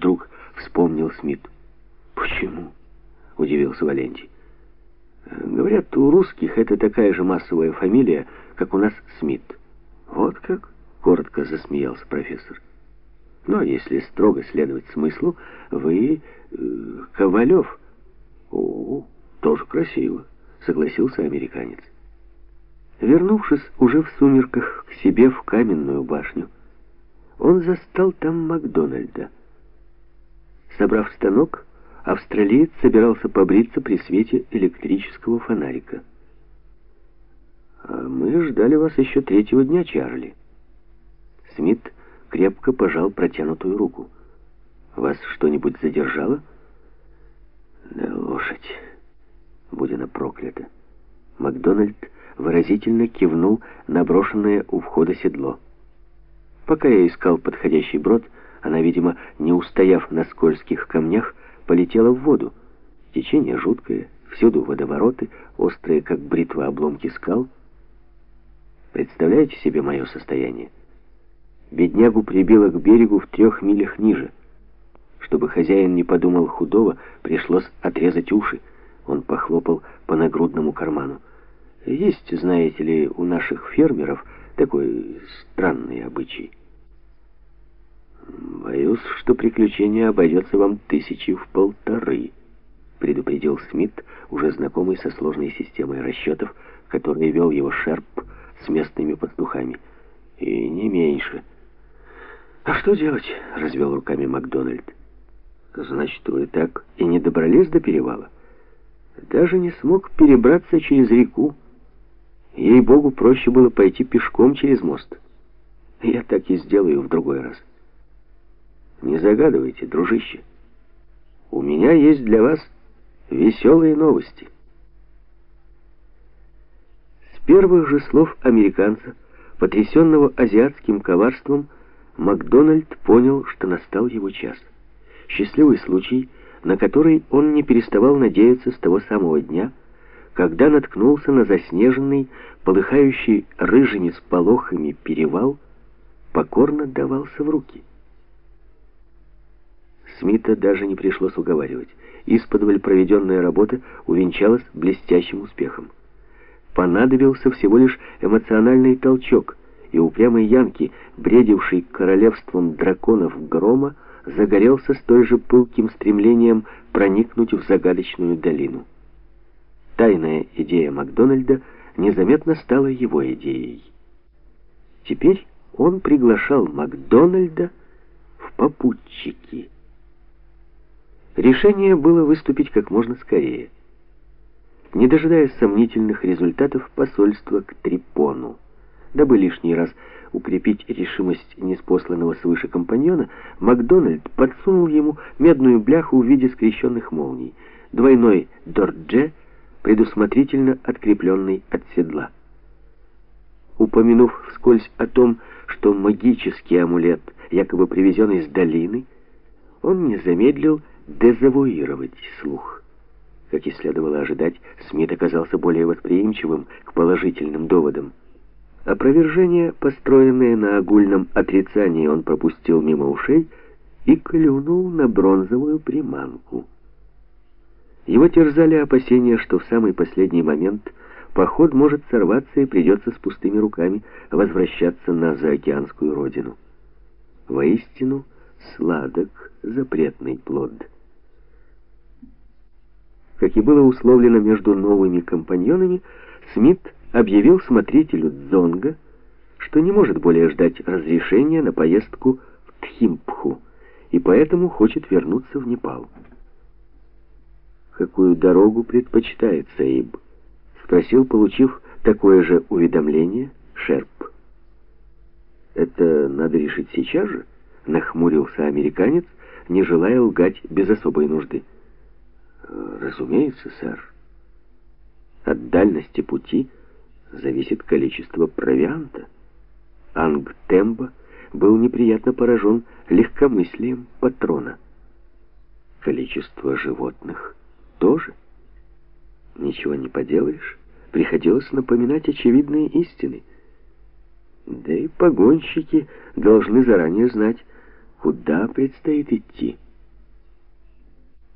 Вдруг вспомнил Смит. «Почему?» — удивился Валентий. «Говорят, у русских это такая же массовая фамилия, как у нас Смит». «Вот как?» — коротко засмеялся профессор. «Ну, а если строго следовать смыслу, вы э, Ковалев». «О, тоже красиво», — согласился американец. Вернувшись уже в сумерках к себе в каменную башню, он застал там Макдональда. Собрав станок, австралиец собирался побриться при свете электрического фонарика. «А мы ждали вас еще третьего дня, Чарли». Смит крепко пожал протянутую руку. «Вас что-нибудь задержало?» «Да лошадь, будь она проклята». Макдональд выразительно кивнул на брошенное у входа седло. Пока я искал подходящий брод, она, видимо, не устояв на скользких камнях, полетела в воду. Течение жуткое, всюду водовороты, острые, как бритва обломки скал. Представляете себе мое состояние? Беднягу прибило к берегу в трех милях ниже. Чтобы хозяин не подумал худого, пришлось отрезать уши. Он похлопал по нагрудному карману. Есть, знаете ли, у наших фермеров такой странный обычай. «Боюсь, что приключение обойдется вам тысячи в полторы», предупредил Смит, уже знакомый со сложной системой расчетов, которой вел его Шерп с местными пастухами. «И не меньше». «А что делать?» — развел руками Макдональд. «Значит, вы так и не добрались до перевала? Даже не смог перебраться через реку?» Ей-богу, проще было пойти пешком через мост. Я так и сделаю в другой раз. Не загадывайте, дружище. У меня есть для вас веселые новости. С первых же слов американца, потрясенного азиатским коварством, Макдональд понял, что настал его час. Счастливый случай, на который он не переставал надеяться с того самого дня, когда наткнулся на заснеженный, полыхающий рыжими сполохами перевал, покорно давался в руки. Смита даже не пришлось уговаривать. Исподволь проведенная работа увенчалась блестящим успехом. Понадобился всего лишь эмоциональный толчок, и упрямый Янки, бредивший королевством драконов грома, загорелся столь же пылким стремлением проникнуть в загадочную долину. Тайная идея Макдональда незаметно стала его идеей. Теперь он приглашал Макдональда в попутчики. Решение было выступить как можно скорее. Не дожидаясь сомнительных результатов посольства к Трипону, дабы лишний раз укрепить решимость неспосланного свыше компаньона, Макдональд подсунул ему медную бляху в виде скрещенных молний, двойной дордже — предусмотрительно открепленный от седла. Упомянув вскользь о том, что магический амулет якобы привезен из долины, он не замедлил дезавуировать слух. Как и следовало ожидать, Смит оказался более восприимчивым к положительным доводам. Опровержение, построенное на огульном отрицании, он пропустил мимо ушей и клюнул на бронзовую приманку. Его терзали опасения, что в самый последний момент поход может сорваться и придется с пустыми руками возвращаться на заокеанскую родину. Воистину, сладок запретный плод. Как и было условлено между новыми компаньонами, Смит объявил смотрителю Дзонга, что не может более ждать разрешения на поездку в Тхимпху, и поэтому хочет вернуться в Непал какую дорогу предпочитает Саиб?» — спросил, получив такое же уведомление, Шерп. «Это надо решить сейчас же?» — нахмурился американец, не желая лгать без особой нужды. «Разумеется, сэр. От дальности пути зависит количество провианта. Ангтемба был неприятно поражен легкомыслием патрона. Количество животных — тоже. Ничего не поделаешь. Приходилось напоминать очевидные истины. Да и погонщики должны заранее знать, куда предстоит идти.